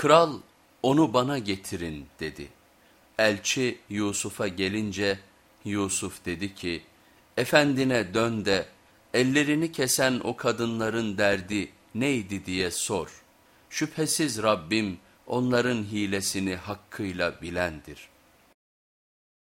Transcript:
Kral onu bana getirin dedi. Elçi Yusuf'a gelince Yusuf dedi ki efendine dön de ellerini kesen o kadınların derdi neydi diye sor. Şüphesiz Rabbim onların hilesini hakkıyla bilendir.''